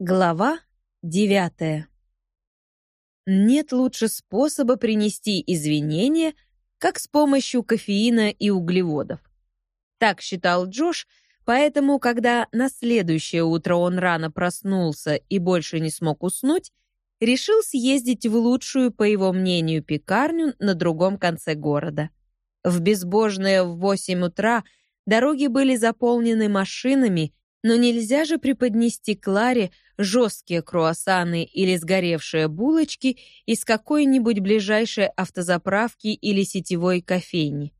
Глава девятая. Нет лучше способа принести извинения, как с помощью кофеина и углеводов. Так считал Джош, поэтому, когда на следующее утро он рано проснулся и больше не смог уснуть, решил съездить в лучшую, по его мнению, пекарню на другом конце города. В безбожное в восемь утра дороги были заполнены машинами, но нельзя же преподнести Кларе жесткие круассаны или сгоревшие булочки из какой-нибудь ближайшей автозаправки или сетевой кофейни.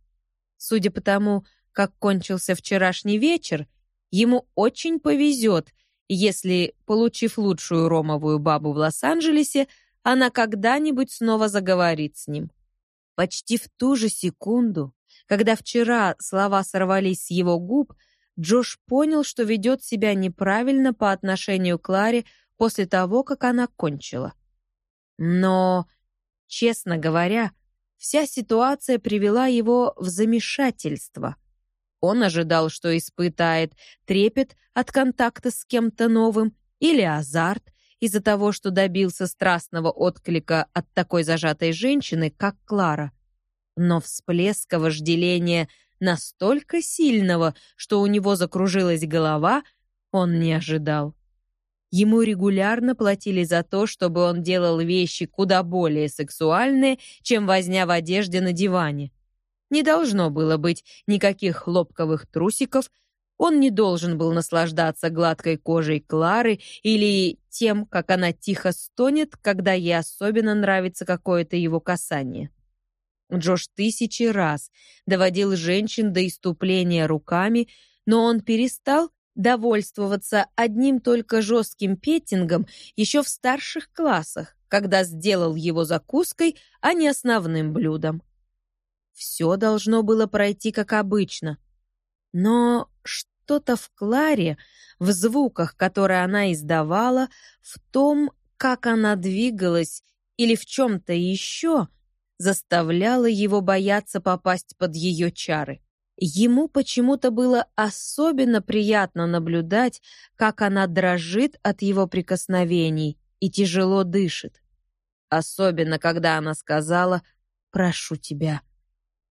Судя по тому, как кончился вчерашний вечер, ему очень повезет, если, получив лучшую ромовую бабу в Лос-Анджелесе, она когда-нибудь снова заговорит с ним. Почти в ту же секунду, когда вчера слова сорвались с его губ, Джош понял, что ведет себя неправильно по отношению к Кларе после того, как она кончила. Но, честно говоря, вся ситуация привела его в замешательство. Он ожидал, что испытает трепет от контакта с кем-то новым или азарт из-за того, что добился страстного отклика от такой зажатой женщины, как Клара. Но всплеска вожделения настолько сильного, что у него закружилась голова, он не ожидал. Ему регулярно платили за то, чтобы он делал вещи куда более сексуальные, чем возня в одежде на диване. Не должно было быть никаких хлопковых трусиков, он не должен был наслаждаться гладкой кожей Клары или тем, как она тихо стонет, когда ей особенно нравится какое-то его касание. Джош тысячи раз доводил женщин до иступления руками, но он перестал довольствоваться одним только жестким петтингом еще в старших классах, когда сделал его закуской, а не основным блюдом. Все должно было пройти как обычно. Но что-то в Кларе, в звуках, которые она издавала, в том, как она двигалась или в чем-то еще — заставляло его бояться попасть под ее чары. Ему почему-то было особенно приятно наблюдать, как она дрожит от его прикосновений и тяжело дышит. Особенно, когда она сказала «прошу тебя».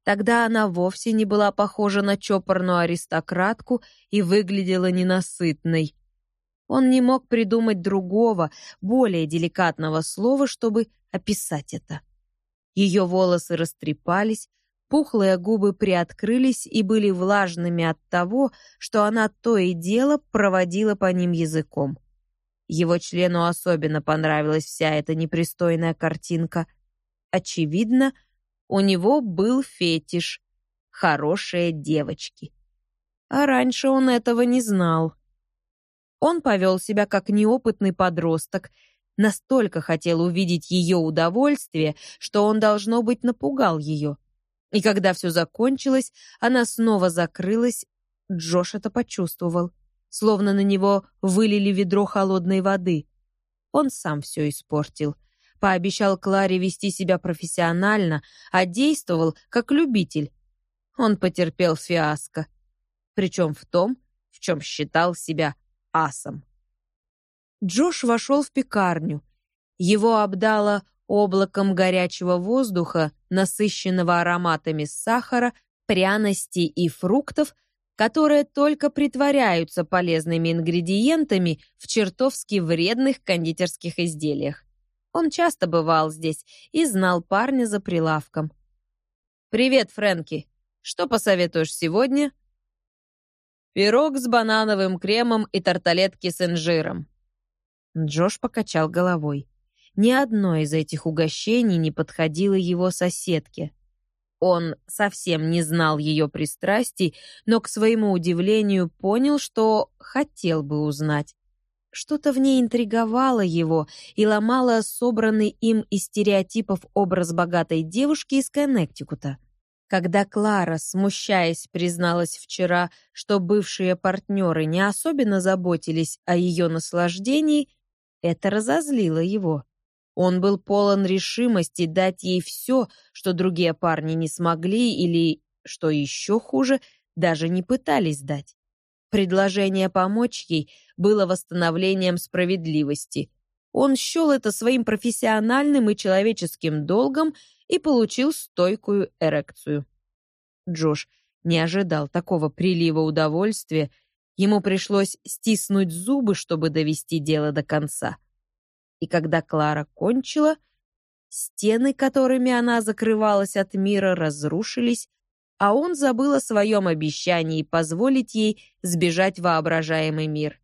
Тогда она вовсе не была похожа на чопорную аристократку и выглядела ненасытной. Он не мог придумать другого, более деликатного слова, чтобы описать это. Ее волосы растрепались, пухлые губы приоткрылись и были влажными от того, что она то и дело проводила по ним языком. Его члену особенно понравилась вся эта непристойная картинка. Очевидно, у него был фетиш — хорошие девочки. А раньше он этого не знал. Он повел себя как неопытный подросток — настолько хотел увидеть ее удовольствие, что он, должно быть, напугал ее. И когда все закончилось, она снова закрылась, Джош это почувствовал, словно на него вылили ведро холодной воды. Он сам все испортил. Пообещал Кларе вести себя профессионально, а действовал как любитель. Он потерпел фиаско. Причем в том, в чем считал себя асом. Джош вошел в пекарню. Его обдало облаком горячего воздуха, насыщенного ароматами сахара, пряностей и фруктов, которые только притворяются полезными ингредиентами в чертовски вредных кондитерских изделиях. Он часто бывал здесь и знал парня за прилавком. «Привет, Фрэнки. Что посоветуешь сегодня?» «Пирог с банановым кремом и тарталетки с инжиром. Джош покачал головой. Ни одно из этих угощений не подходило его соседке. Он совсем не знал ее пристрастий, но, к своему удивлению, понял, что хотел бы узнать. Что-то в ней интриговало его и ломало собранный им из стереотипов образ богатой девушки из Коннектикута. Когда Клара, смущаясь, призналась вчера, что бывшие партнеры не особенно заботились о ее наслаждении, это разозлило его. Он был полон решимости дать ей все, что другие парни не смогли или, что еще хуже, даже не пытались дать. Предложение помочь ей было восстановлением справедливости. Он счел это своим профессиональным и человеческим долгом и получил стойкую эрекцию. Джош не ожидал такого прилива удовольствия, ему пришлось стиснуть зубы, чтобы довести дело до конца. И когда Клара кончила, стены, которыми она закрывалась от мира, разрушились, а он забыл о своем обещании позволить ей сбежать в воображаемый мир.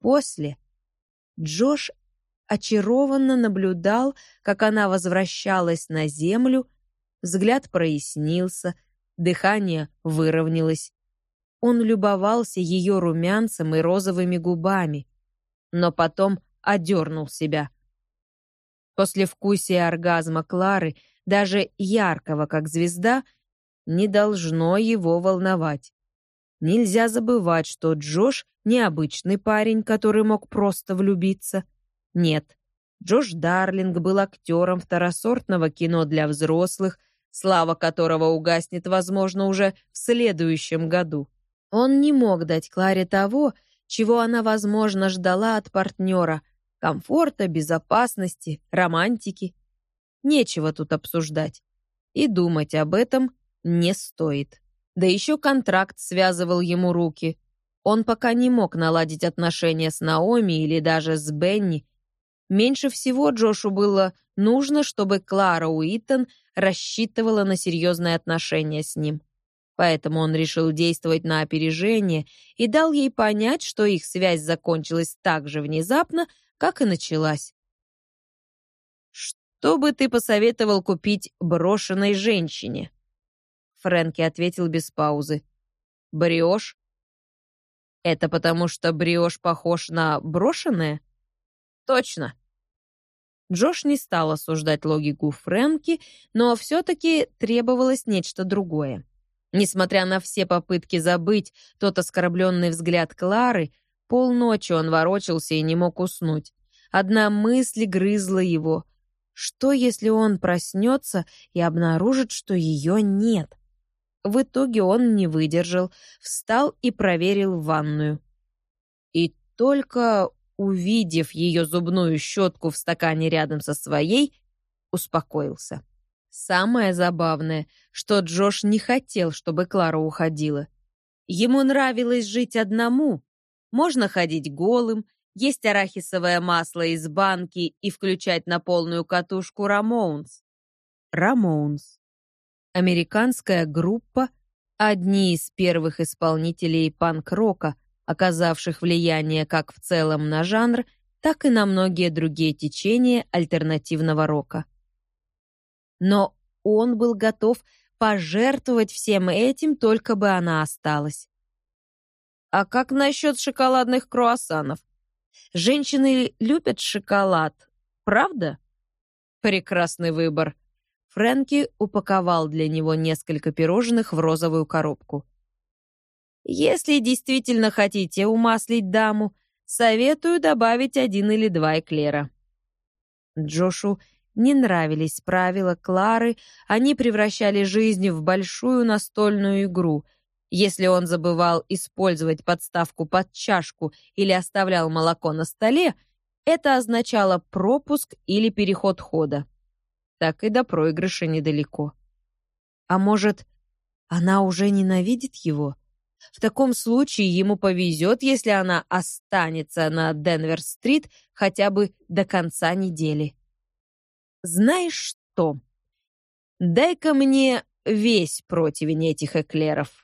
После Джош очарованно наблюдал, как она возвращалась на землю, взгляд прояснился, дыхание выровнялось. Он любовался ее румянцем и розовыми губами, но потом одернул себя. После вкусия оргазма Клары, даже яркого, как звезда, не должно его волновать. Нельзя забывать, что Джош необычный парень, который мог просто влюбиться. Нет, Джош Дарлинг был актером второсортного кино для взрослых, слава которого угаснет, возможно, уже в следующем году. Он не мог дать Кларе того, чего она, возможно, ждала от партнера — комфорта, безопасности, романтики. Нечего тут обсуждать. И думать об этом не стоит. Да еще контракт связывал ему руки. Он пока не мог наладить отношения с Наоми или даже с Бенни. Меньше всего Джошу было нужно, чтобы Клара Уиттон рассчитывала на серьезные отношения с ним. Поэтому он решил действовать на опережение и дал ей понять, что их связь закончилась так же внезапно, как и началась. «Что бы ты посоветовал купить брошенной женщине?» Фрэнки ответил без паузы. «Бриош?» «Это потому, что бриош похож на брошенное?» «Точно». Джош не стал осуждать логику Фрэнки, но все-таки требовалось нечто другое. Несмотря на все попытки забыть тот оскорбленный взгляд Клары, полночи он ворочался и не мог уснуть. Одна мысль грызла его. Что, если он проснется и обнаружит, что ее нет? В итоге он не выдержал, встал и проверил ванную. И только увидев ее зубную щетку в стакане рядом со своей, успокоился. Самое забавное, что Джош не хотел, чтобы Клара уходила. Ему нравилось жить одному. Можно ходить голым, есть арахисовое масло из банки и включать на полную катушку Рамоунс. Рамоунс американская группа, одни из первых исполнителей панк-рока, оказавших влияние как в целом на жанр, так и на многие другие течения альтернативного рока. Но он был готов пожертвовать всем этим, только бы она осталась. А как насчет шоколадных круассанов? Женщины любят шоколад, правда? Прекрасный выбор. Фрэнки упаковал для него несколько пирожных в розовую коробку. «Если действительно хотите умаслить даму, советую добавить один или два эклера». Джошу не нравились правила Клары, они превращали жизнь в большую настольную игру. Если он забывал использовать подставку под чашку или оставлял молоко на столе, это означало пропуск или переход хода так и до проигрыша недалеко. А может, она уже ненавидит его? В таком случае ему повезет, если она останется на Денвер-стрит хотя бы до конца недели. Знаешь что? Дай-ка мне весь противень этих эклеров.